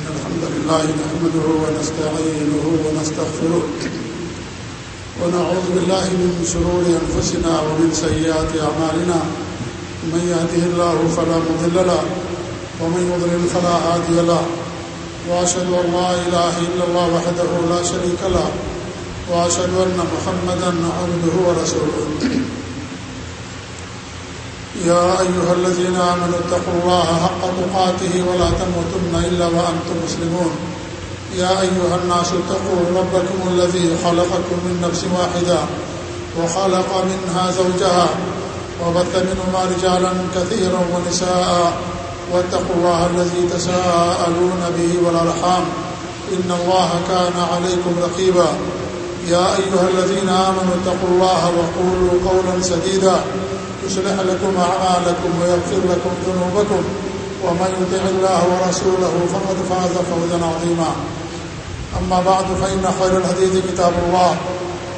إن الحمد لله نحمده ونستعينه ونستغفره ونعوذ بالله من شرور أنفسنا ومن سيئات أعمالنا من يهده الله فلا مضل له ومن يضلل فلا هادي له وأشهد أن لا إله إلا الله وحده لا شريك له وأشهد أن محمدا عبده ورسوله يا أيها الذين آمنوا اتقوا الله حق تقاته ولا تموتن إلا وأنتم مسلمون. يا أيها الناس اتقوا ربكم الذي خلقكم من نفس واحدة وخلق منها زوجها وبث منهما رجالا كثيرا ونساء واتقوا الله الذي تساءلون به والأرحام. إن الله كان عليكم رقيبا. يا أيها الذين آمنوا اتقوا الله وقولوا قولا سديدا. يصلح لكم أعمالكم ويغفر لكم ذنوبكم ومن يطع الله ورسوله فقد فاز فوزا عظيما. أما بعد، فإن خير الحديث كتاب الله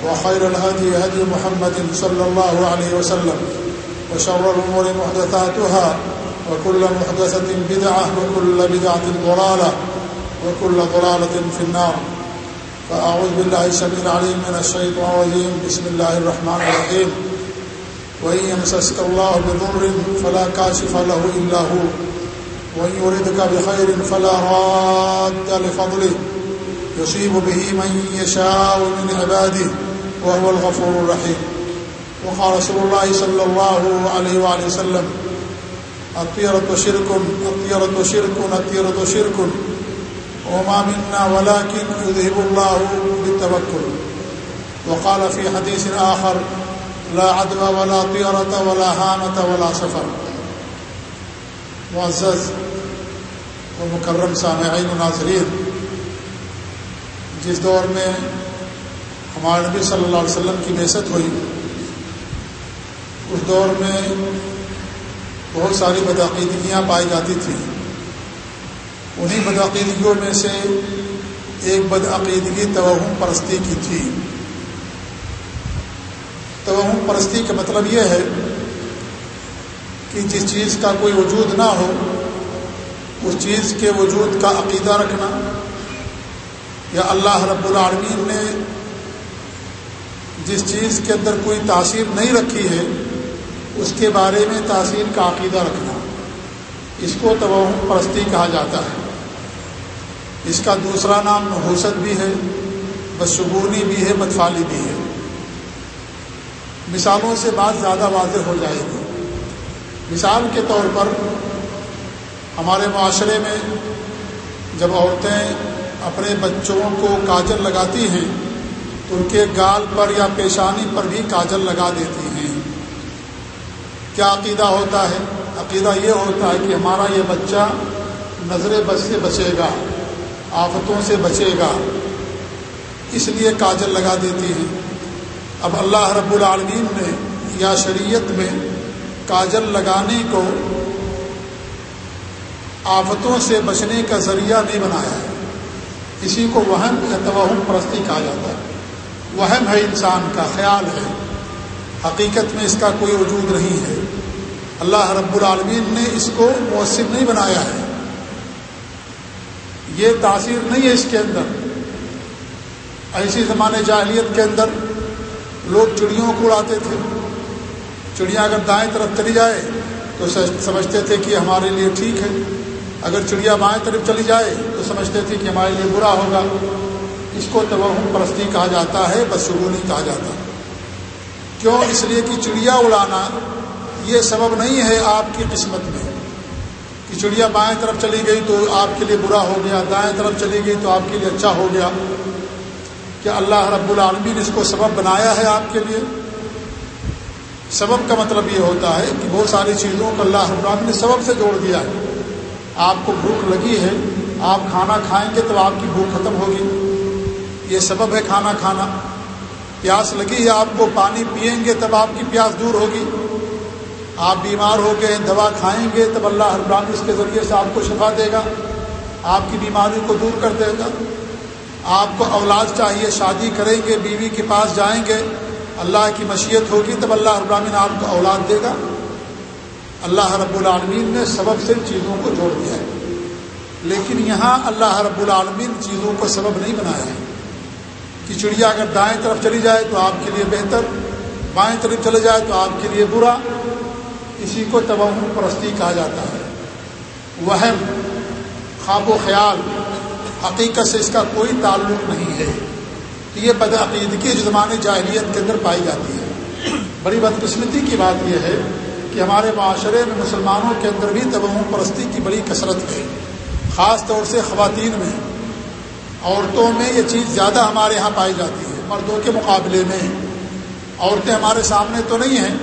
وخير الهدي هدي محمد صلى الله عليه وسلم وشر الأمور محدثاتها وكل محدثة بدعة وكل بدعة ضلالة وكل ضلالة في النار. فأعوذ بالله السميع العليم من الشيطان الرجيم. بسم الله الرحمن الرحيم. وإن يمسسك الله بضر فلا كاشف له إلا هو وإن يردك بخير فلا راد لفضله يصيب به من يشاء من عباده وهو الغفور الرحيم وقال رسول الله صلى الله عليه وآله وسلم الطيرة شرك الطيرة شرك الطيرة شرك. وما منا ولكن يذهب الله بالتوكل. وقال في حديث آخر لا عدوى ولا طيرة ولا هامة ولا سفر. معزز و مکرم سامعین و ناظرین جس دور میں ہمارے نبی صلی اللہ علیہ وسلم کی بحثت ہوئی، اس دور میں بہت ساری بدعقیدگیاں پائی جاتی تھیں۔ انہی بدعقیدگیوں میں سے ایک بدعقیدگی توہم پرستی کی تھی۔ توہم پرستی کا مطلب یہ ہے کہ جس چیز کا کوئی وجود نہ ہو، اس چیز کے وجود کا عقیدہ رکھنا۔ یا اللہ رب العالمین نے جس چیز کے اندر کوئی تاثیر نہیں رکھی ہے، اس کے بارے میں تاثیر کا عقیدہ رکھنا۔ اس کو توہم پرستی کہا جاتا ہے۔ اس کا دوسرا نام نحوست بھی ہے بدشگونی بھی ہے بدفالی بھی ہے۔ مثالوں سے بات زیادہ واضح ہو جائے گی۔ مثال کے طور پر ہمارے معاشرے میں جب عورتیں اپنے بچوں کو کاجل لگاتی ہیں، تو ان کے گال پر یا پیشانی پر بھی کاجل لگا دیتی ہیں۔ کیا عقیدہ ہوتا ہے؟ عقیدہ یہ ہوتا ہے کہ ہمارا یہ بچہ نظر بد سے بچے گا، آفتوں سے بچے گا، اس لیے کاجل لگا دیتی ہیں۔ اب اللہ رب العالمین نے یا شریعت میں کاجل لگانے کو آفتوں سے بچنے کا ذریعہ نہیں بنایا ہے۔ اسی کو وہم یا توہم پرستی کہا جاتا ہے۔ وہم ہے انسان کا خیال ہے۔ حقیقت میں اس کا کوئی وجود نہیں ہے۔ اللہ رب العالمین نے اس کو مؤثر نہیں بنایا ہے۔ یہ تاثیر نہیں ہے اس کے اندر۔ ایسی زمانے جاہلیت کے اندر لوگ چڑیوں کو اڑاتے تھے۔ چڑیا اگر دائیں طرف چلی جائے تو سمجھتے تھے کہ ہمارے لیے ٹھیک ہے۔ اگر چڑیا بائیں طرف چلی جائے تو سمجھتے تھے کہ ہمارے لیے برا ہوگا۔ اس کو توہم پرستی کہا جاتا ہے بدشگونی کہا جاتا ہے۔ کیوں؟ اس لیے کہ چڑیا اڑانا یہ سبب نہیں ہے آپ کی قسمت میں۔ کہ چڑیا بائیں طرف چلی گئی تو آپ کے لیے برا ہو گیا، دائیں طرف چلی گئی تو آپ کے لیے اچھا ہو گیا۔ کہ اللہ رب العالمین نے اس کو سبب بنایا ہے آپ کے لیے۔ سبب کا مطلب یہ ہوتا ہے کہ بہت ساری چیزوں کو اللہ رب العالمین نے سبب سے جوڑ دیا ہے۔ آپ کو بھوک لگی ہے، آپ کھانا کھائیں گے تو آپ کی بھوک ختم ہوگی۔ یہ سبب ہے کھانا کھانا۔ پیاس لگی ہے، آپ کو پانی پئیں گے تب آپ کی پیاس دور ہوگی۔ آپ بیمار ہو گئے، دوا کھائیں گے تب اللہ ابران اس کے ذریعے سے آپ کو شفا دے گا۔ آپ کی بیماری کو دور کر دے گا۔ آپ کو اولاد چاہیے، شادی کریں گے، بیوی کے پاس جائیں گے، اللہ کی مشیت ہوگی، تب اللہ ابراہین آپ کو اولاد دے گا۔ اللہ رب العالمین نے سبب سے چیزوں کو جوڑ دیا ہے۔ لیکن یہاں اللہ رب العالمین چیزوں کو سبب نہیں بنایا ہے۔ کہ چڑیا اگر دائیں طرف چلی جائے تو آپ کے لیے بہتر، بائیں طرف چلے جائے تو آپ کے لیے برا۔ اسی کو توہم پرستی کہا جاتا ہے۔ وہم، خواب و خیال حقیقت سے اس کا کوئی تعلق نہیں ہے۔ یہ بدعقیدگی جو زمانے جاہلیت کے اندر پائی جاتی ہے۔ بڑی بدقسمتی کی بات یہ ہے کہ ہمارے معاشرے میں مسلمانوں کے اندر بھی توہم پرستی کی بڑی کثرت ہے۔ خاص طور سے خواتین میں۔ عورتوں میں یہ چیز زیادہ ہمارے یہاں پائی جاتی ہے۔ مردوں کے مقابلے میں۔ عورتیں ہمارے سامنے تو نہیں ہیں۔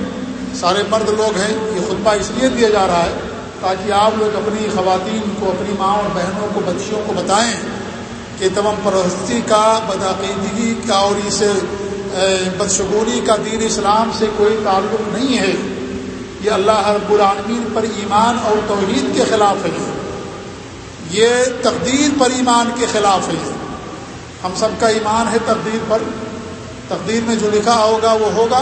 سارے مرد لوگ ہیں، یہ خطبہ اس لیے دیا جا رہا ہے تاکہ آپ لوگ اپنی خواتین کو، اپنی ماں اور بہنوں کو، بچیوں کو بتائیں کہ تمام پرستی کا، بدعقیدگی کا اور اس بدشگونی کا دین اسلام سے کوئی تعلق نہیں ہے۔ یہ اللہ رب العالمین پر ایمان اور توحید کے خلاف ہے۔ یہ تقدیر پر ایمان کے خلاف ہے۔ ہم سب کا ایمان ہے تقدیر پر۔ تقدیر میں جو لکھا ہوگا وہ ہوگا۔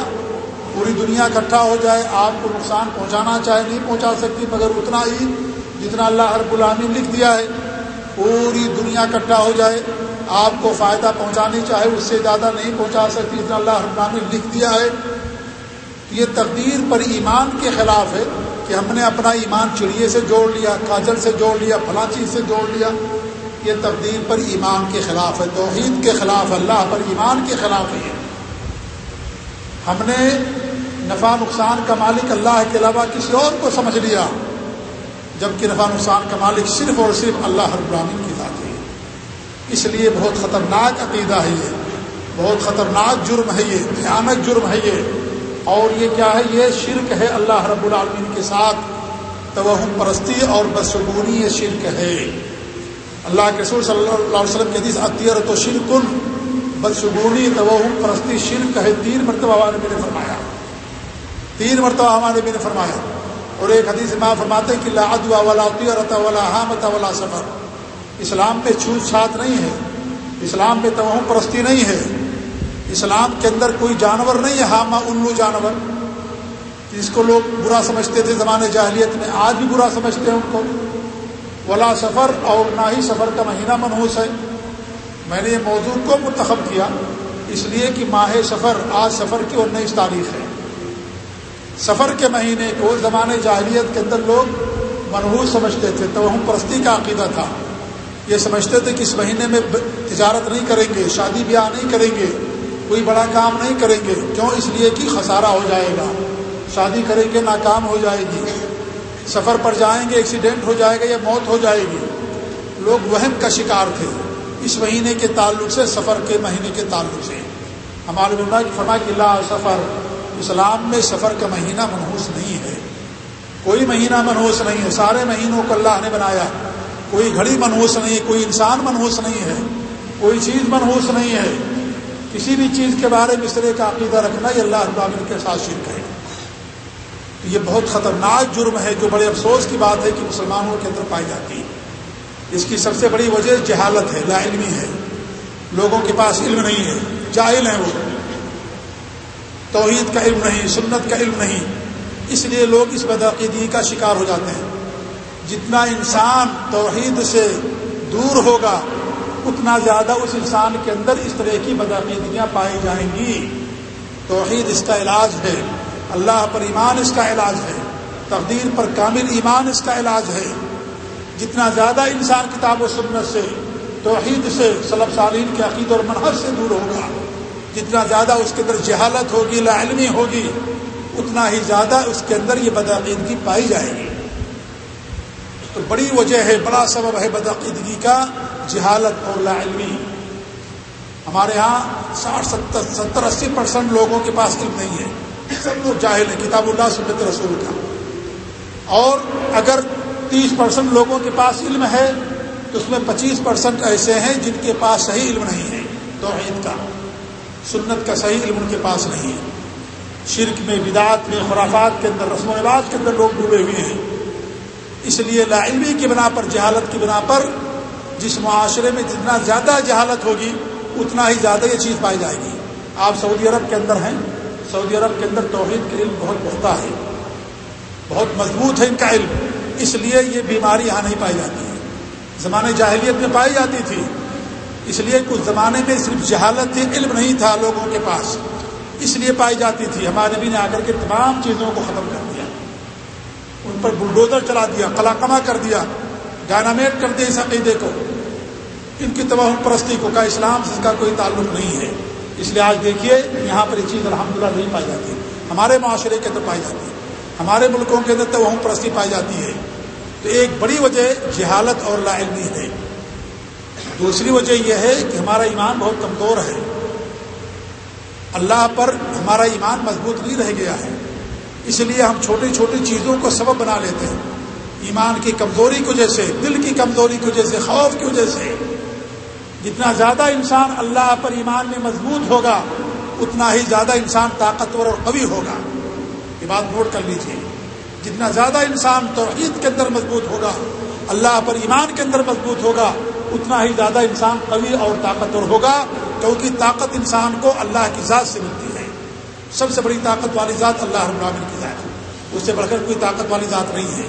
پوری دنیا اکٹھا ہو جائے، آپ کو نقصان پہنچانا چاہے، نہیں پہنچا سکتی، مگر اتنا ہی جتنا اللہ رب العالمین لکھ دیا ہے، پوری دنیا اکٹھا ہو جائے، آپ کو فائدہ پہنچانی چاہے، اس سے زیادہ نہیں پہنچا سکتی جتنا اللہ رب العالمین لکھ دیا ہے۔ یہ تقدیر پر ایمان کے خلاف ہے کہ ہم نے اپنا ایمان چڑیے سے جوڑ لیا، کاجل سے جوڑ لیا، فلاں چیز سے جوڑ لیا۔ یہ تقدیر پر ایمان کے خلاف ہے، توحید کے خلاف، اللہ پر ایمان کے خلاف ہے۔ ہم نے نفع نقصان کا مالک اللہ کے علاوہ کسی اور کو سمجھ لیا، جبکہ نفع نقصان کا مالک صرف اور صرف اللہ ہر براہین کی ذات ہے۔ اس لیے بہت خطرناک عقیدہ ہے یہ۔ بہت خطرناک جرم ہے یہ۔ بھیانک جرم ہے یہ۔ اور یہ کیا ہے؟ یہ شرک ہے اللہ رب العالمین کے ساتھ۔ توہم پرستی اور بدسگونی یہ شرک ہے۔ اللہ کے رسول صلی اللہ علیہ وسلم کے حدیث اطیر تو شرکن بدسگونی توہم پرستی شرک ہے۔ تین مرتبہ والے نے فرمایا۔ تین مرتبہ ہمارے بھی نے فرمایا۔ اور ایک حدیث ماں فرماتے کہ لا ادوا ولا طیرتا ولا حامت ولا سفر۔ اسلام پہ چھوت چھات نہیں ہے۔ اسلام پہ توہم پرستی نہیں ہے۔ اسلام کے اندر کوئی جانور نہیں ہے ہاما الو جانور۔ جس کو لوگ برا سمجھتے تھے زمانے جاہلیت میں، آج بھی برا سمجھتے ہیں ان کو۔ ولا سفر اور نہ ہی سفر کا مہینہ منحوس ہے۔ میں نے یہ موضوع کو منتخب کیا، اس لیے کہ ماہ سفر، آج سفر کی اور نئی تاریخ ہے۔ سفر کے مہینے کو زمانے جاہلیت کے اندر لوگ منحوس سمجھتے تھے توہم پرستی کا عقیدہ تھا۔ یہ سمجھتے تھے کہ اس مہینے میں تجارت نہیں کریں گے، شادی بیاہ نہیں کریں گے، کوئی بڑا کام نہیں کریں گے۔ کیوں؟ اس لیے کہ خسارہ ہو جائے گا۔ شادی کریں گے، ناکام ہو جائے گی۔ سفر پر جائیں گے ایکسیڈنٹ ہو جائے گا یا موت ہو جائے گی۔ لوگ وہم کا شکار تھے۔ اس مہینے کے تعلق سے، سفر کے مہینے کے تعلق سے۔ ہمارے فرما کہ لا سفر اسلام میں سفر کا مہینہ منحوس نہیں ہے۔ کوئی مہینہ منحوس نہیں ہے۔ سارے مہینوں کو اللہ نے بنایا۔ کوئی گھڑی منحوس نہیں ہے۔ کوئی انسان منحوس نہیں ہے۔ کوئی چیز منحوس نہیں ہے۔ کسی بھی چیز کے بارے میں اس طرح کا عقیدہ رکھنا یہ اللہ ابامن کے ساتھ شرک ہے۔ یہ بہت خطرناک جرم ہے جو بڑے افسوس کی بات ہے کہ مسلمانوں کے اندر پائی جاتی ہے۔ اس کی سب سے بڑی وجہ جہالت ہے، لا علمی ہے۔ لوگوں کے پاس علم نہیں ہے۔ جاہل ہیں وہ۔ توحید کا علم نہیں، سنت کا علم نہیں۔ اس لیے لوگ اس بدعقیدگی کا شکار ہو جاتے ہیں۔ جتنا انسان توحید سے دور ہوگا، اتنا زیادہ اس انسان کے اندر اس طرح کی بدعقیدگیاں پائی جائیں گی۔ توحید اس کا علاج ہے، اللہ پر ایمان اس کا علاج ہے، تقدیر پر کامل ایمان اس کا علاج ہے۔ جتنا زیادہ انسان کتاب و سنت سے، توحید سے صلب سالین کے عقید اور منحص سے دور ہوگا جتنا زیادہ اس کے اندر جہالت ہوگی، لا علمی ہوگی، اتنا ہی زیادہ اس کے اندر یہ بدعقیدگی پائی جائے گی۔ تو بڑی وجہ ہے، بڑا سبب ہے بدعقیدگی کا جہالت اور لا علمی ہمارے یہاں ساٹھ، ستر ستر، اسی پرسینٹ لوگوں کے پاس علم نہیں ہے۔ سب لوگ جاہل ہیں، کتاب اللہ، سنت رسول کا۔ اور اگر تیس پرسینٹ لوگوں کے پاس علم ہے، تو اس میں پچیس پرسینٹ ایسے ہیں جن کے پاس صحیح علم نہیں ہے، توحید کا۔ سنت کا صحیح علم ان کے پاس نہیں ہے۔ شرک میں بدعت میں خرافات کے اندر رسم و رواج کے اندر لوگ ڈوبے ہوئے ہیں۔ اس لیے لا علمی کی بنا پر، جہالت کی بنا پر جس معاشرے میں جتنا زیادہ جہالت ہوگی، اتنا ہی زیادہ یہ چیز پائی جائے گی۔ آپ سعودی عرب کے اندر ہیں۔ سعودی عرب کے اندر توحید کا علم بہت بہتا ہے۔ بہت مضبوط ہے ان کا علم۔ اس لیے یہ بیماری یہاں نہیں پائی جاتی۔ ہے زمانے جاہلیت میں پائی جاتی تھی۔ اس لیے کچھ زمانے میں صرف جہالت تھی، علم نہیں تھا لوگوں کے پاس۔ اس لیے پائی جاتی تھی۔ ہمارے نبی نے آ کر کے تمام چیزوں کو ختم کر دیا۔ ان پر بلڈوزر چلا دیا کلاکما کر دیا، ڈائنامیٹ کر دیا اس عقیدے کو۔ ان کی تباہ پرستی کو کا اسلام سے اس کا کوئی تعلق نہیں ہے۔ اس لیے آج دیکھیے، یہاں پر یہ چیز الحمد نہیں پائی جاتی۔ ہمارے معاشرے کے اندر پائی جاتی ہے۔ ہمارے ملکوں کے اندر تو وہ پرستی پائی جاتی ہے۔ تو ایک بڑی وجہ جہالت اور لا علمی ہے۔ دوسری وجہ یہ ہے کہ ہمارا ایمان بہت کمزور ہے۔ اللہ پر ہمارا ایمان مضبوط نہیں رہ گیا ہے۔ اس لیے ہم چھوٹی چھوٹی چیزوں کو سبب بنا لیتے ہیں۔ ایمان کی کمزوری کی وجہ سے، دل کی کمزوری کی وجہ سے، خوف کی وجہ سے۔ جتنا زیادہ انسان اللہ پر ایمان میں مضبوط ہوگا، اتنا ہی زیادہ انسان طاقتور اور قوی ہوگا۔ یہ بات نوٹ کر لیجیے جتنا زیادہ انسان توحید کے اندر مضبوط ہوگا، اللہ پر ایمان کے اندر مضبوط ہوگا اتنا ہی زیادہ انسان قوی اور طاقتور ہوگا، کیونکہ طاقت انسان کو اللہ کی ذات سے ملتی ہے۔ سب سے بڑی طاقت والی ذات اللہ رب العالمین کی ذات ہے۔ اس سے بڑھ کر کوئی طاقت والی ذات نہیں ہے۔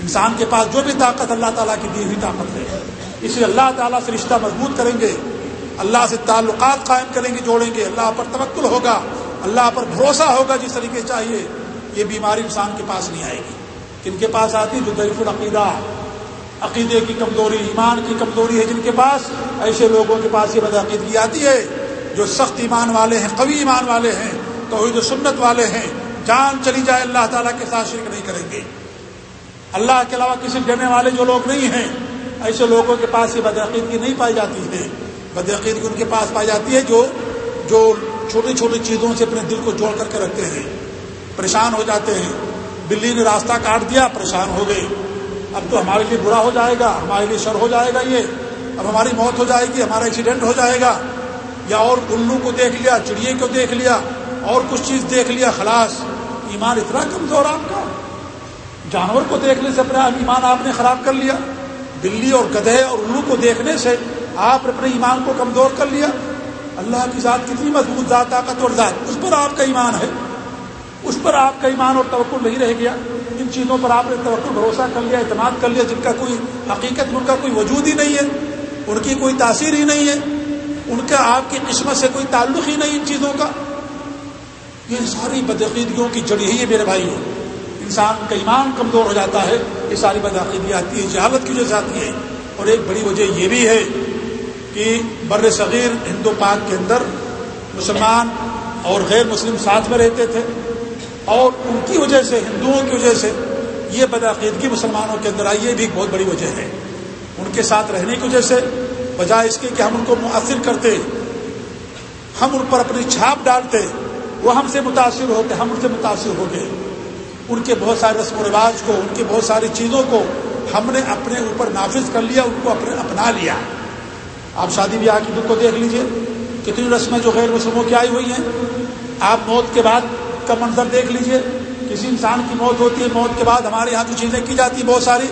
انسان کے پاس جو بھی طاقت اللہ تعالیٰ کی دی ہوئی طاقت ہے۔ اس لیے اللہ تعالیٰ سے رشتہ مضبوط کریں گے۔ اللہ سے تعلقات قائم کریں گے، جوڑیں گے۔ اللہ پر توکل ہوگا۔ اللہ پر بھروسہ ہوگا جس طریقے چاہیے، یہ بیماری انسان کے پاس نہیں آئے گی۔ کن کے پاس آتی؟ جو ضعیف العقیدہ۔ عقیدے کی کمزوری، ایمان کی کمزوری ہے جن کے پاس، ایسے لوگوں کے پاس یہ بدعقیدگی آتی ہے جو سخت ایمان والے ہیں، قوی ایمان والے ہیں، توحید و سنت والے ہیں۔ جان چلی جائے اللہ تعالیٰ کے ساتھ شرک نہیں کریں گے۔ اللہ کے علاوہ کسی ڈرنے والے جو لوگ نہیں ہیں، ایسے لوگوں کے پاس یہ بدعقیدگی نہیں پائی جاتی ہے۔ بدعقیدگی ان کے پاس پائی جاتی ہے جو جو چھوٹی چھوٹی چیزوں سے اپنے دل کو جوڑ کر کے رکھتے ہیں۔ پریشان ہو جاتے ہیں۔ بلی نے راستہ کاٹ دیا، پریشان ہو گئے۔ اب تو ہمارے لیے برا ہو جائے گا، ہمارے لیے شر ہو جائے گا یہ۔ اب ہماری موت ہو جائے گی، ہمارا ایکسیڈنٹ ہو جائے گا۔ یا اور الو کو دیکھ لیا، چڑیے کو دیکھ لیا، اور کچھ چیز دیکھ لیا، خلاص۔ ایمان اتنا کمزور آپ کا۔ جانور کو دیکھنے سے اپنا ایمان آپ نے خراب کر لیا۔ بلی اور گدھے اور الو کو دیکھنے سے آپ اپنے ایمان کو کمزور کر لیا۔ اللہ کی ذات کتنی مضبوط ذات، طاقت اور ذات، اس پر آپ کا ایمان ہے۔ اس پر آپ کا ایمان اور توقع نہیں رہ گیا۔ ان چیزوں پر آپ نے توقع بھروسہ کر لیا، اعتماد کر لیا، جن کا کوئی حقیقت، ان کا کوئی وجود ہی نہیں ہے، ان کی کوئی تاثیر ہی نہیں ہے، ان کا آپ کی قسمت سے کوئی تعلق ہی نہیں ان چیزوں کا۔ یہ ساری بدعقیدگیوں کی جڑی ہے میرے بھائی انسان کا ایمان کمزور ہو جاتا ہے، یہ ساری بدعقیدگی آتی ہے، جہالت کی وجہ سے آتی ہے۔ اور ایک بڑی وجہ یہ بھی ہے کہ بر صغیر ہندو پاک کے اندر مسلمان اور غیر مسلم ساتھ میں رہتے تھے۔ اور ان کی وجہ سے، ہندوؤں کی وجہ سے یہ بدعقیدگی مسلمانوں کے اندر آئی، یہ بھی ایک بہت بڑی وجہ ہے۔ ان کے ساتھ رہنے کی وجہ سے، بجائے اس کے کہ ہم ان کو مؤثر کرتے، ہم ان پر اپنی چھاپ ڈالتے، وہ ہم سے متاثر ہوتے ہم ان سے متاثر ہو گئے۔ ان کے بہت سارے رسم و رواج کو، ان کی بہت ساری چیزوں کو ہم نے اپنے اوپر نافذ کر لیا، ان کو اپنے اپنا لیا۔ آپ شادی بیاہ کی دکھ کو دیکھ لیجیے۔ کتنی رسمیں جو غیر مسلموں کی آئی ہوئی ہیں۔ آپ موت کے بعد کا منظر دیکھ لیجیے، کسی انسان کی موت ہوتی ہے، موت کے بعد ہمارے یہاں جو چیزیں کی جاتی ہیں بہت ساری۔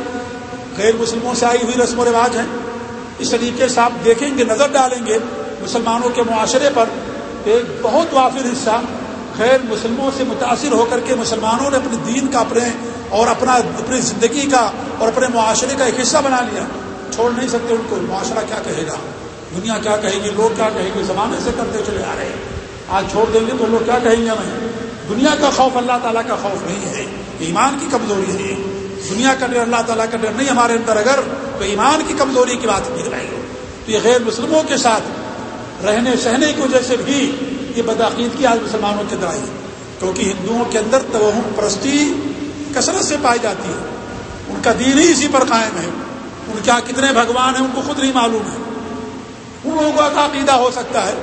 غیر مسلموں سے آئی ہوئی رسم و رواج ہیں۔ اس طریقے سے آپ دیکھیں گے، نظر ڈالیں گے مسلمانوں کے معاشرے پر ایک بہت وافر حصہ غیر مسلموں سے متاثر ہو کر کے مسلمانوں نے اپنے دین کا، اپنے اور اپنا، اپنی زندگی کا اور اپنے معاشرے کا ایک حصہ بنا لیا۔ چھوڑ نہیں سکتے ان کو، معاشرہ کیا کہے گا؟ دنیا کیا کہے گی؟ لوگ کیا کہیں گے زمانے سے کرتے چلے آ رہے ہیں۔ آج چھوڑ دیں گے تو لوگ کیا کہیں گے ہمیں؟ دنیا کا خوف اللہ تعالیٰ کا خوف نہیں ہے، ایمان کی کمزوری ہے۔ دنیا کا ڈر اللہ تعالیٰ کا ڈر نہیں، ہمارے اندر اگر تو ایمان کی کمزوری کی بات کی جائے گی۔ تو یہ غیر مسلموں کے ساتھ رہنے سہنے کی وجہ سے بھی یہ بدعقید کی آج مسلمانوں کے اندر آئی کیونکہ ہندوؤں کے اندر توہم پرستی کثرت سے پائی جاتی ہے۔ ان کا دین ہی اسی پر قائم ہے۔ ان کے کتنے بھگوان ہیں، ان کو خود نہیں معلوم ہے۔ ان لوگوں کا عقیدہ ہو سکتا ہے،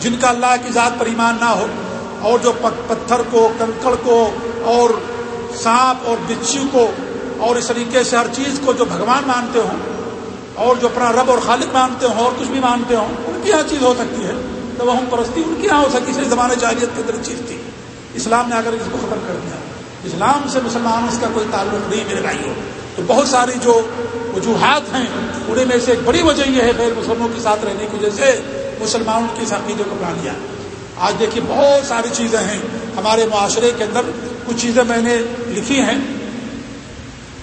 جن کا اللہ کی ذات پر ایمان نہ ہو۔ اور جو پتھر کو، کنکڑ کو اور سانپ اور بچھو کو اور اس طریقے سے ہر چیز کو جو بھگوان مانتے ہوں اور جو اپنا رب اور خالد مانتے ہوں اور کچھ بھی مانتے ہوں، ان کی یہاں چیز ہو سکتی ہے۔ تو وہ پرستی ان کی یہاں ہو سکتی ہے زمانے جاہلیت کے اندر چیز تھی۔ اسلام نے اگر اس کو ختم کر دیا۔ اسلام سے مسلمانوں اس کا کوئی تعلق نہیں، میرے بھائی ہو تو بہت ساری جو وجوہات ہیں، انہیں میں سے ایک بڑی وجہ یہ ہے غیر مسلموں کے ساتھ رہنے کی وجہ سے مسلمانوں کی عقیدے کو بنا لیا۔ آج دیکھیے بہت ساری چیزیں ہیں۔ ہمارے معاشرے کے اندر کچھ چیزیں میں نے لکھی ہیں۔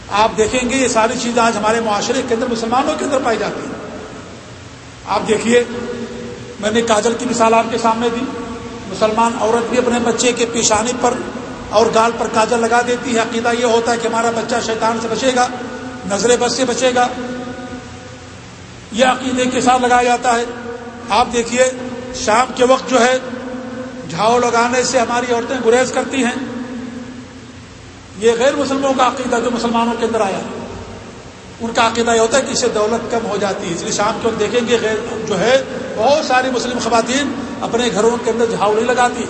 آپ دیکھیں گے یہ ساری چیزیں آج ہمارے معاشرے کے اندر مسلمانوں کے اندر پائی جاتی ہیں۔ آپ دیکھیے، میں نے کاجل کی مثال آپ کے سامنے دی۔ مسلمان عورت بھی اپنے بچے کے پیشانی پر اور گال پر کاجل لگا دیتی ہے۔ عقیدہ یہ ہوتا ہے کہ ہمارا بچہ شیطان سے بچے گا، نظر بس سے بچے گا۔ یہ عقیدے کے ساتھ لگایا جاتا ہے۔ آپ دیکھیے، شام کے وقت جو ہے جھاؤ لگانے سے ہماری عورتیں گریز کرتی ہیں۔ یہ غیر مسلموں کا عقیدہ جو مسلمانوں کے اندر آیا۔ ان کا عقیدہ یہ ہوتا ہے کہ اس سے دولت کم ہو جاتی ہے۔ اس لیے شام کے وقت دیکھیں گے غیر جو ہے، بہت ساری مسلم خواتین اپنے گھروں کے اندر جھاؤ نہیں لگاتی۔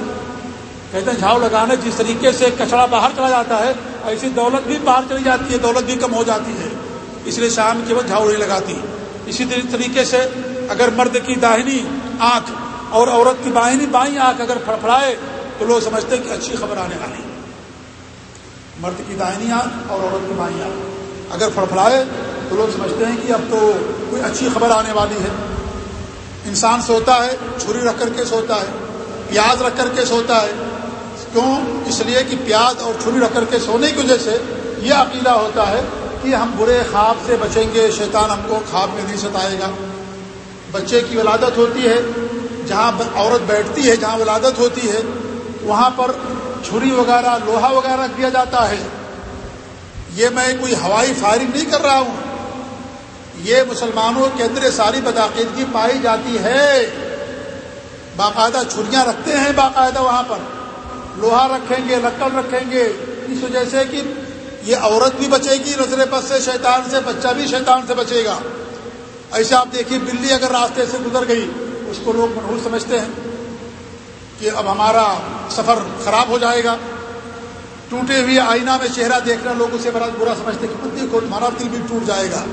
کہتے ہیں جھاؤ لگانے جس طریقے سے کچڑا باہر چلا جاتا ہے، ایسی دولت بھی باہر چلی جاتی ہے، دولت بھی کم ہو جاتی ہے۔ اس لیے شام کے وقت جھاؤ نہیں لگاتی۔ اسی طریقے سے اگر مرد کی داہنی آنکھ اور عورت کی باہنی بائیں آنکھ اگر پھڑپڑائے تو لوگ سمجھتے ہیں کہ اچھی خبر آنے والی مرد کی داہنی آنکھ اور عورت کی بائیں آنکھ۔ اگر پھڑپڑائے تو لوگ سمجھتے ہیں کہ اب تو کوئی اچھی خبر آنے والی ہے۔ انسان سوتا ہے، چھری رکھ کر کے سوتا ہے، پیاز رکھ کر کے سوتا ہے۔ کیوں؟ اس لیے کہ پیاز اور چھری رکھ کر کے سونے کی وجہ سے یہ عقیدہ ہوتا ہے کہ ہم برے خواب سے بچیں گے، شیطان ہم کو خواب میں نہیں ستائے گا۔ بچے کی ولادت ہوتی ہے جہاں عورت بیٹھتی ہے، جہاں ولادت ہوتی ہے، وہاں پر چھری وغیرہ، لوہا وغیرہ کیا جاتا ہے۔ یہ میں کوئی ہوائی فائرنگ نہیں کر رہا ہوں۔ یہ مسلمانوں کے اندر ساری بدعقیدگی پائی جاتی ہے۔ باقاعدہ چھریاں رکھتے ہیں باقاعدہ وہاں پر۔ لوہا رکھیں گے، لکڑ رکھیں گے۔ اس وجہ سے کہ یہ عورت بھی بچے گی، نظر پس سے شیطان سے، بچہ بھی شیطان سے بچے گا۔ ایسے آپ دیکھیے، بلی اگر راستے سے گزر گئی اس کو لوگ منہور سمجھتے ہیں کہ اب ہمارا سفر خراب ہو جائے گا۔ ٹوٹے ہوئے آئینہ میں چہرہ دیکھنا لوگ اسے بڑا برا سمجھتے کہ پتی کو ہمارا دل بھی ٹوٹ جائے گا۔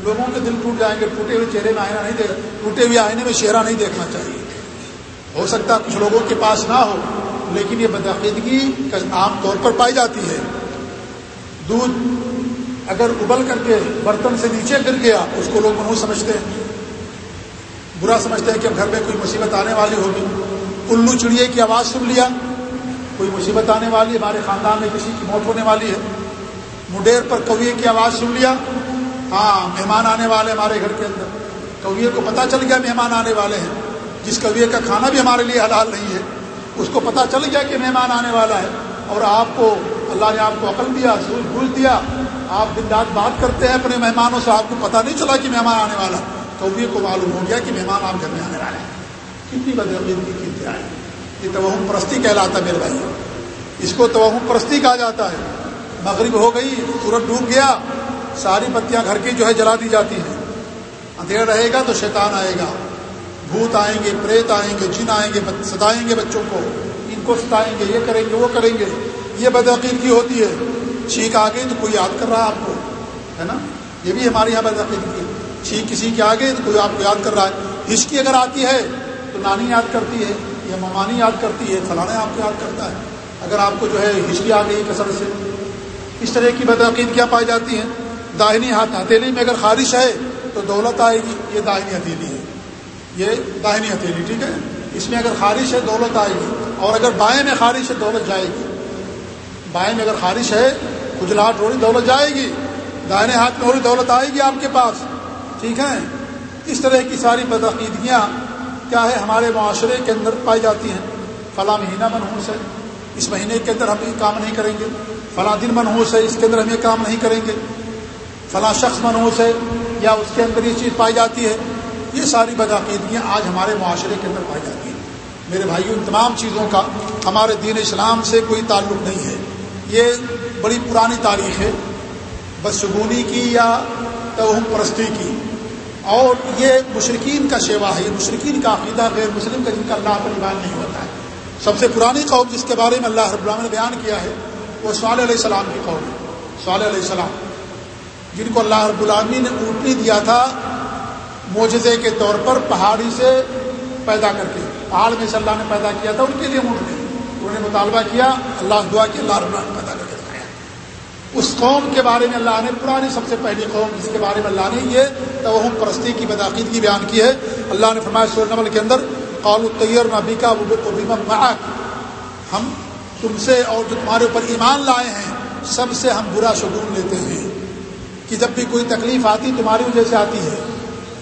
لوگوں کے دل ٹوٹ جائیں گے، ٹوٹے ہوئے چہرے میں آئینہ نہیں دیکھ ٹوٹے ہوئے آئینے میں چہرہ نہیں دیکھنا چاہیے۔ ہو سکتا کچھ لوگوں کے پاس نہ ہو، لیکن یہ بدعقیدگی عام طور پر پائی جاتی ہے۔ دودھ اگر ابل کر کے برتن سے نیچے گر گیا، اس کو لوگ منہ سمجھتے ہیں۔ برا سمجھتے ہیں کہ اب گھر میں کوئی مصیبت آنے والی ہوگی۔ الو چڑیے کی آواز سن لیا۔ کوئی مصیبت آنے والی ہمارے خاندان میں کسی کی موت ہونے والی ہے۔ مڈیر پر کوے کی آواز سن لیا۔ ہاں مہمان آنے والے ہمارے گھر کے اندر۔ کوے کو پتہ چل گیا مہمان آنے والے ہیں۔ جس کوے کا کھانا بھی ہمارے لیے حلال نہیں ہے، اس کو پتہ چل گیا کہ مہمان آنے والا ہے۔ اور آپ کو، اللہ نے آپ کو عقل دیا، سوچ بوجھ دیا۔ آپ دن رات بات کرتے ہیں اپنے مہمانوں سے، آپ کو پتہ نہیں چلا کہ مہمان آنے والا کوے کو معلوم ہو گیا کہ مہمان آپ گھر میں آنے والے ہیں۔ کتنی بدعقیدگی کی انتہائی۔ یہ توہم پرستی کہلاتا میرے بھائی۔ اس کو توہم پرستی کہا جاتا ہے۔ مغرب ہو گئی، سورج ڈوب گیا، ساری بتیاں گھر کی جو ہے جلا دی جاتی ہیں۔ اندھیرا رہے گا تو شیطان آئے گا۔ بھوت آئیں گے، پریت آئیں گے، جن آئیں گے ستائیں گے بچوں کو۔ ان کو ستائیں گے، یہ کریں گے، وہ کریں گے۔ یہ بدعقیدگی ہوتی ہے۔ چھینک آ گئی تو کوئی یاد کر رہا آپ کو، ہے نا؟ یہ بھی ہمارے یہاں بدعقیدگی چھینک کسی کے آگے تو کوئی آپ کو یاد کر رہا ہے۔ ہچکی اگر آتی ہے تو نانی یاد کرتی ہے یا ممانی یاد کرتی ہے فلانا آپ کو یاد کرتا ہے۔ اگر آپ کو جو ہے ہچکی آ گئی کثر سے، اس طرح کی بدعقید کیا پائی جاتی ہیں؟ داہنی ہاتھ، ہتھیلی میں اگر خارش ہے تو دولت آئے گی، یہ داہنی ہتھیلی ہے۔ یہ داہنی ہتھیلی، ٹھیک ہے؟ اس میں اگر خارش ہے، دولت آئے گی۔ اور اگر بائیں میں خارش ہے، دولت جائے گی۔ بائیں میں اگر خارش ہے، کجلاہٹ ہو رہی، دولت جائے گی۔ دائنے ہاتھ میں ہو رہی، دولت آئے گی آپ کے پاس۔ ٹھیک ہے؟ اس طرح کی ساری بدعقیدگیاں کیا ہے ہمارے معاشرے کے اندر پائی جاتی ہیں؟ فلاں مہینہ منحوس ہے، اس مہینے کے اندر ہم یہ کام نہیں کریں گے، فلاں دن منحوس ہے، اس کے اندر ہم یہ کام نہیں کریں گے۔ فلاں شخص منحوس ہے یا اس کے اندر یہ چیز پائی جاتی ہے، یہ ساری بدعقیدگیاں آج ہمارے معاشرے کے اندر پائی جاتی ہیں۔ میرے بھائیوں ان تمام چیزوں کا ہمارے دین اسلام سے کوئی تعلق نہیں ہے۔ یہ بڑی پرانی تاریخ ہے بس شگونی کی یا توہم پرستی کی۔ اور یہ مشرقین کا شیوا ہے، یہ مشرقین کا عقیدہ غیر مسلم کا جن کا اللہ پر ایمان نہیں ہوتا ہے۔ سب سے پرانی قوم جس کے بارے میں اللہ رب اللہ نے بیان کیا ہے، وہ صلی علیہ السلام کی قوم ہے۔ صلی علیہ السلام۔ جن کو اللہ رب العالمین نے اونٹنی دیا تھا، معجزے کے طور پر پہاڑی سے پیدا کر کے، پہاڑ میں سے اللہ نے پیدا کیا تھا، ان کے لیے اونٹنی۔ انہوں نے مطالبہ کیا، اللہ دعا کہ اللہ رب العالمین پیدا کر اس قوم کے بارے میں اللہ نے، پرانی سب سے پہلی قوم جس کے بارے میں اللہ نے یہ توہم پرستی کی بدعقیدگی بیان کی ہے۔ اللہ نے فرمایا سور نمل کے اندر قول الطیر نبی کا ہم تم سے اور جو تمہارے اوپر ایمان لائے ہیں، سب سے ہم برا شگون لیتے ہیں۔ کہ جب بھی کوئی تکلیف آتی، تمہاری وجہ سے آتی ہے۔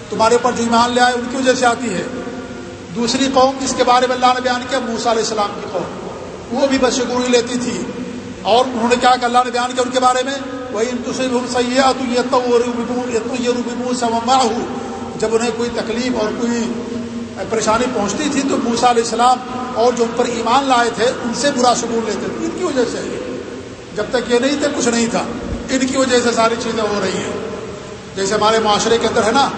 تمہارے اوپر جو ایمان لے آئے، ان کی وجہ سے آتی ہے۔ دوسری قوم جس کے بارے میں اللہ نے بیان کیا موسا علیہ السلام کی قوم۔ وہ بھی بشگوری لیتی تھی۔ اور انہوں نے کیا کہ اللہ نے بیان کیا ان کے بارے میں وہی جب انہیں کوئی تکلیف اور کوئی پریشانی پہنچتی تھی تو موسا علیہ السلام اور جو ان پر ایمان لائے تھے، ان سے برا شکون لیتے تھے۔ ان کی وجہ سے۔ جب تک یہ نہیں تھے، کچھ نہیں تھا۔ ان کی وجہ سے ساری چیزیں ہو رہی ہیں۔ جیسے ہمارے معاشرے کے اندر ہے نا،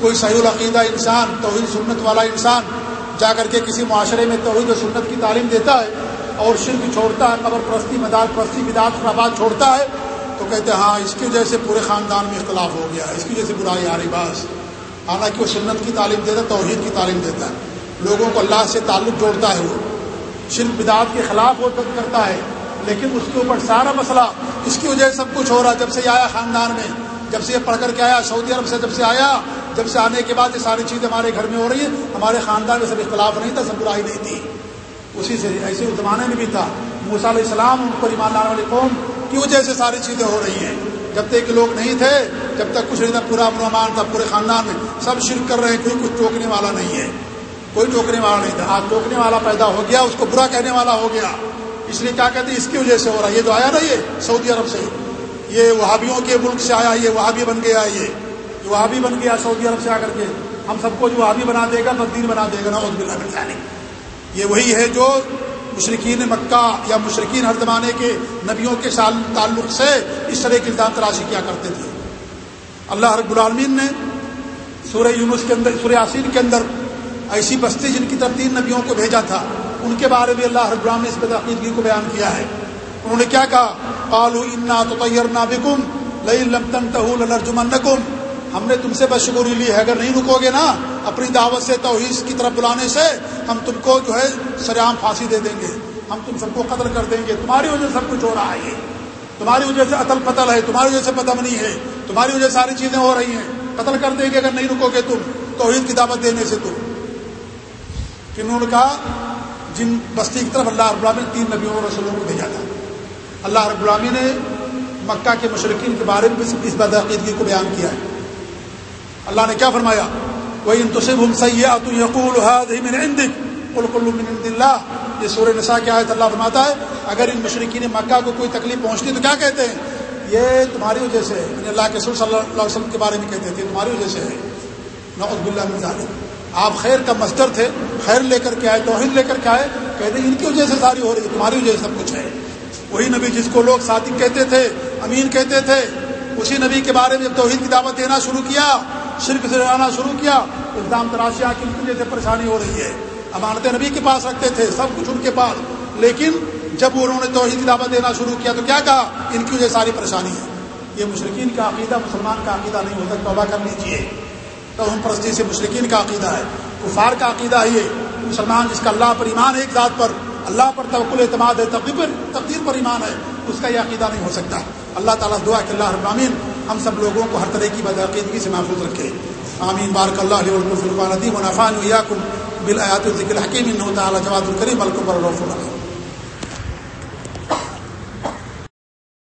کوئی صحیح العقیدہ انسان، توحید سنت والا انسان جا کر کے کسی معاشرے میں توحید و سنت کی تعلیم دیتا ہے اور شرک چھوڑتا ہے، قبر پرستی، مدار پرستی بدات خرابات چھوڑتا ہے، تو کہتے ہیں ہاں اس کی وجہ سے پورے خاندان میں اختلاف ہو گیا اس کی وجہ سے برائی آ رہی باس حالانکہ وہ سنت کی تعلیم دیتا ہے توحید کی تعلیم دیتا ہے۔ لوگوں کو اللہ سے تعلق جوڑتا ہے وہ۔ شرک، بدعت کے خلاف وہ کرتا ہے، لیکن اس کے اوپر سارا مسئلہ، اس کی وجہ سے سب کچھ ہو رہا ہے جب سے یہ آیا خاندان میں، جب سے یہ پڑھ کر کے آیا، سعودی عرب سے جب سے آیا، جب سے آنے کے بعد یہ ساری چیزیں ہمارے گھر میں ہو رہی ہیں، ہمارے خاندان میں سب اختلاف نہیں تھا، سب برائی نہیں تھی۔ اسی سے ایسے اس زمانے میں بھی تھا۔ موسیٰ علیہ السلام ان پر ایمان لانے والی قوم کی وجہ سے ساری چیزیں ہو رہی ہیں؟ جب تک لوگ نہیں تھے، جب تک کچھ نہیں تھا، پورا امرمان تھا، پورے خاندان میں سب شرک کر رہے ہیں، کوئی کچھ ٹوکنے والا نہیں ہے۔ کوئی ٹوکنے والا نہیں تھا۔ آج ٹوکنے والا پیدا ہو گیا، اس کو برا کہنے والا ہو گیا۔ اس لیے کیا کہتے ہیں؟ اس کی وجہ سے ہو رہا ہے۔ یہ جو آیا نا یہ سعودی عرب سے۔ یہ وہابیوں کے ملک سے آیا، یہ وہابی بن گیا، یہ وہابی بن گیا سعودی عرب سے آ کر کے۔ ہم سب کو جو وہابی بنا دے گا تبدیل بنا دے گا۔ نا بلّہ یہ وہی ہے جو مشرقین مکہ یا مشرقین ہر زمانے کے نبیوں کے تعلق سے اس طرح کی الزام تراشی کیا کرتے تھے۔ اللہ رب العالمین نے سورہ یونس کے اندر سورہ یاسین کے اندر ایسی بستی جن کی طرف تین نبیوں کو بھیجا تھا، ان کے بارے میں اللہ رب العالمین نے اس عقیدگی کو بیان کیا ہے۔ انہوں نے کیا کہا؟ پالو انا تو تیرنا بکم لئی لمتن تہول ہم نے تم سے بشکوری لی ہے۔ اگر نہیں رکو گے نا، اپنی دعوت سے، توحید کی طرف بلانے سے، ہم تم کو جو ہے سریام پھانسی دے دیں گے۔ ہم تم سب کو قتل کر دیں گے۔ تمہاری وجہ سے سب کچھ ہو رہا ہے۔ تمہاری وجہ سے عطل قتل ہے۔ تمہاری وجہ سے بدمنی ہے۔ تمہاری وجہ سے ساری چیزیں ہو رہی ہیں۔ قتل کر دیں گے اگر نہیں رکو گے تم۔ توحید کی دعوت دینے سے تم۔ کنہوں نے کہا، جن بستی کی طرف اللہ رب العالمین تین نبیوں اور رسولوں کو بھیجا تھا۔ اللہ رب العالمین نے مکہ کے مشرقین کے بارے میں اس بدعقیدگی کو بیان کیا ہے۔ اللہ نے کیا فرمایا؟ وہی ان تصب ہم سیاح تو یقول من عندك قل من عند اللہ یہ سورہ نساء کی آیت اللہ فرماتا ہے، اگر ان مشرقین مکہ کو کوئی تکلیف پہنچتی تو کیا کہتے ہیں؟ یہ تمہاری وجہ سے یعنی اللہ کے صلی اللہ علیہ وسلم کے بارے میں کہتے تھے تمہاری وجہ سے ہے۔ نعوذ باللہ من آپ خیر کا مصدر تھے، خیر لے کر کے آئے، توحید لے کر کے آئے کہتے ہیں ان کی وجہ سے ساری ہو رہی ہے، تمہاری وجہ سے سب کچھ ہے۔ وہی نبی جس کو لوگ صادق کہتے تھے، امین کہتے تھے، اسی نبی کے بارے میں جب توحید کی دعوت دینا شروع کیا۔ شرک سے آنا شروع کیا، الزام تراشیاں کی وجہ سے پریشانی ہو رہی ہے۔ امانت نبی کے پاس رکھتے تھے، سب کچھ ان کے پاس۔ لیکن جب انہوں نے توحید دعوت دینا شروع کیا تو کیا کہا؟ ان کی وجہ ساری پریشانی ہے۔ یہ مشرقین کا عقیدہ، مسلمان کا عقیدہ نہیں ہوتا، توبہ کر لیجیے تو ہم پرستی سے مشرقین کا عقیدہ ہے۔ کفار کا عقیدہ ہے۔ یہ مسلمان جس کا اللہ پر ایمان ہے ایک ذات پر، اللہ پر توکل، اعتماد ہے، تقدیر تقدیر پر ایمان ہے، اس کا یہ عقیدہ نہیں ہو سکتا۔ اللہ تعالیٰ دعا کہ اللہ ابامین ہم سب لوگوں کو ہر طرح کی بدعقیدگی سے محفوظ رکھے۔ آمین۔ بارک اللہ علیہ ولقفرقان ندیم و نفان بلآیات الذکر حکیم تعالیٰ جواد الکریم پر الرف الرحیم